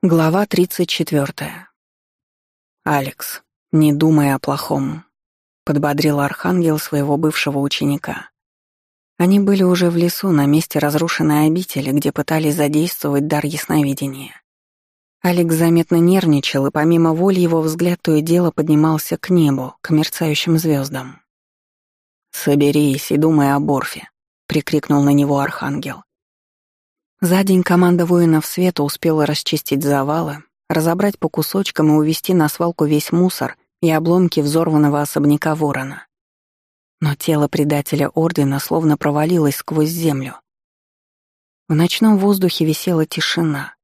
Глава 34. «Алекс, не думай о плохом», — подбодрил Архангел своего бывшего ученика. Они были уже в лесу, на месте разрушенной обители, где пытались задействовать дар ясновидения. Алекс заметно нервничал, и помимо воли его взгляд то и дело поднимался к небу, к мерцающим звездам. «Соберись и думай о Борфе», — прикрикнул на него Архангел. За день команда воинов света успела расчистить завалы, разобрать по кусочкам и увести на свалку весь мусор и обломки взорванного особняка ворона. Но тело предателя Ордена словно провалилось сквозь землю. В ночном воздухе висела тишина,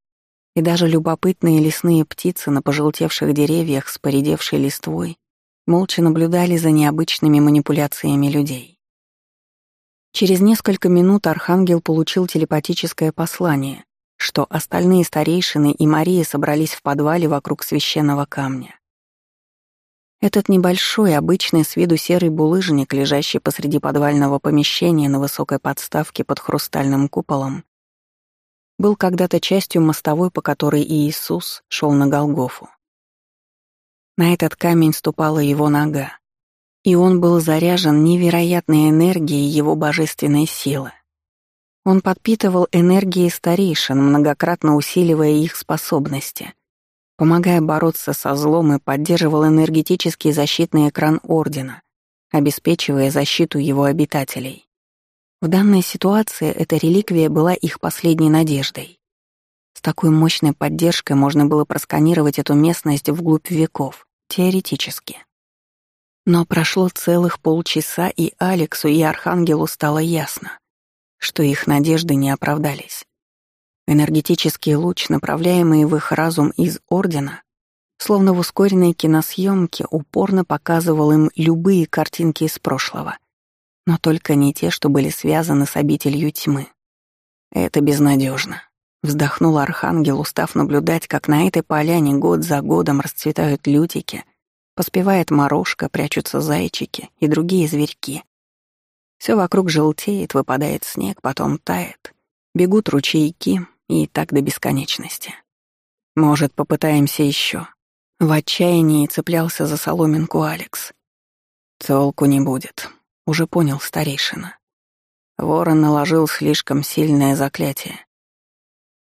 и даже любопытные лесные птицы на пожелтевших деревьях с поредевшей листвой молча наблюдали за необычными манипуляциями людей. Через несколько минут Архангел получил телепатическое послание, что остальные старейшины и Мария собрались в подвале вокруг священного камня. Этот небольшой, обычный с виду серый булыжник, лежащий посреди подвального помещения на высокой подставке под хрустальным куполом, был когда-то частью мостовой, по которой Иисус шел на Голгофу. На этот камень ступала его нога, и он был заряжен невероятной энергией его божественной силы. Он подпитывал энергией старейшин, многократно усиливая их способности, помогая бороться со злом и поддерживал энергетический защитный экран Ордена, обеспечивая защиту его обитателей. В данной ситуации эта реликвия была их последней надеждой. С такой мощной поддержкой можно было просканировать эту местность вглубь веков, теоретически. Но прошло целых полчаса, и Алексу, и Архангелу стало ясно, что их надежды не оправдались. Энергетический луч, направляемый в их разум из Ордена, словно в ускоренной киносъемке, упорно показывал им любые картинки из прошлого, но только не те, что были связаны с обителью тьмы. Это безнадежно. Вздохнул Архангел, устав наблюдать, как на этой поляне год за годом расцветают лютики — Поспевает морожка, прячутся зайчики и другие зверьки. Все вокруг желтеет, выпадает снег, потом тает. Бегут ручейки, и так до бесконечности. Может, попытаемся еще? В отчаянии цеплялся за соломинку Алекс. Толку не будет, уже понял старейшина. Ворон наложил слишком сильное заклятие.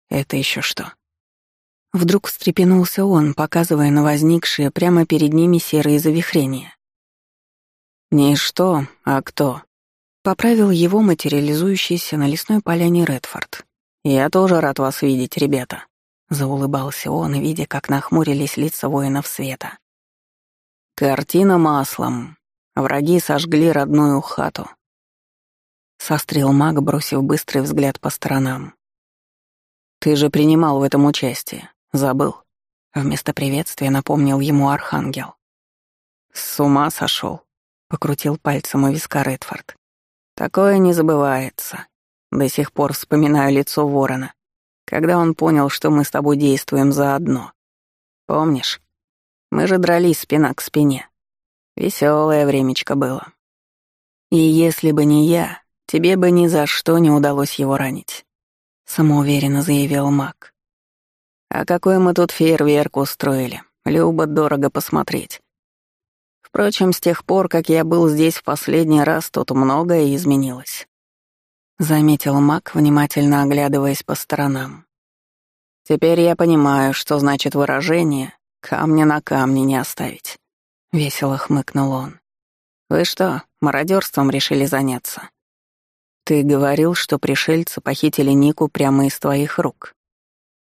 Это еще что? Вдруг встрепенулся он, показывая на возникшие прямо перед ними серые завихрения. «Не что, а кто?» Поправил его материализующийся на лесной поляне Редфорд. «Я тоже рад вас видеть, ребята», — заулыбался он, видя, как нахмурились лица воинов света. «Картина маслом. Враги сожгли родную хату». Сострил маг, бросив быстрый взгляд по сторонам. «Ты же принимал в этом участие. Забыл. Вместо приветствия напомнил ему Архангел. «С ума сошел», — покрутил пальцем у виска Редфорд. «Такое не забывается. До сих пор вспоминаю лицо ворона, когда он понял, что мы с тобой действуем заодно. Помнишь? Мы же дрались спина к спине. Веселое времечко было. И если бы не я, тебе бы ни за что не удалось его ранить», — самоуверенно заявил маг. А какой мы тут фейерверк устроили. Любо дорого посмотреть. Впрочем, с тех пор, как я был здесь в последний раз, тут многое изменилось. Заметил Мак, внимательно оглядываясь по сторонам. Теперь я понимаю, что значит выражение «камня на камне не оставить». Весело хмыкнул он. «Вы что, мародерством решили заняться?» «Ты говорил, что пришельцы похитили Нику прямо из твоих рук»,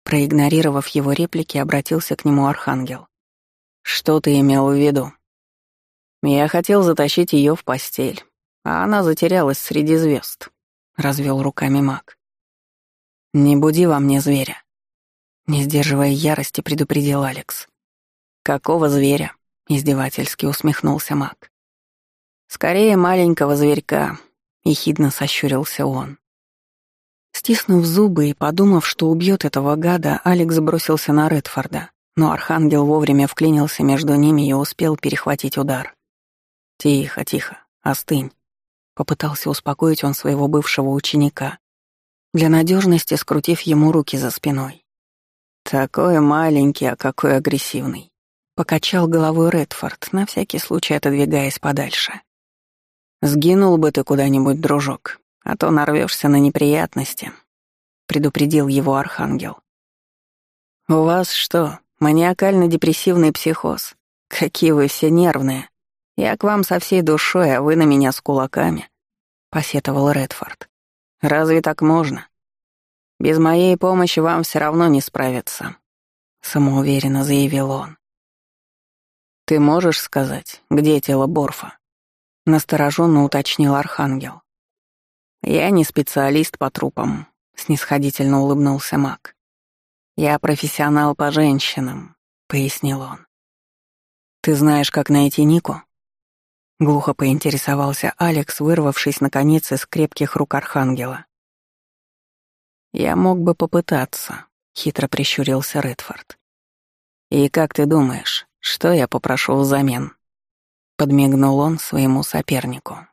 Проигнорировав его реплики, обратился к нему Архангел. «Что ты имел в виду?» «Я хотел затащить ее в постель, а она затерялась среди звезд», — развел руками маг. «Не буди во мне зверя», — не сдерживая ярости, предупредил Алекс. «Какого зверя?» — издевательски усмехнулся маг. «Скорее маленького зверька», — ехидно сощурился он. Стиснув зубы и подумав, что убьет этого гада, Алекс бросился на Редфорда, но Архангел вовремя вклинился между ними и успел перехватить удар. «Тихо, тихо, остынь», — попытался успокоить он своего бывшего ученика, для надежности скрутив ему руки за спиной. «Такой маленький, а какой агрессивный», — покачал головой Редфорд, на всякий случай отодвигаясь подальше. «Сгинул бы ты куда-нибудь, дружок, а то нарвешься на неприятности», — предупредил его Архангел. «У вас что, маниакально-депрессивный психоз? Какие вы все нервные. Я к вам со всей душой, а вы на меня с кулаками», — посетовал Редфорд. «Разве так можно? Без моей помощи вам все равно не справиться», — самоуверенно заявил он. «Ты можешь сказать, где тело Борфа?» — настороженно уточнил Архангел. «Я не специалист по трупам», — снисходительно улыбнулся маг. «Я профессионал по женщинам», — пояснил он. «Ты знаешь, как найти Нику?» Глухо поинтересовался Алекс, вырвавшись, наконец, из крепких рук Архангела. «Я мог бы попытаться», — хитро прищурился Редфорд. «И как ты думаешь, что я попрошу взамен?» Подмигнул он своему сопернику.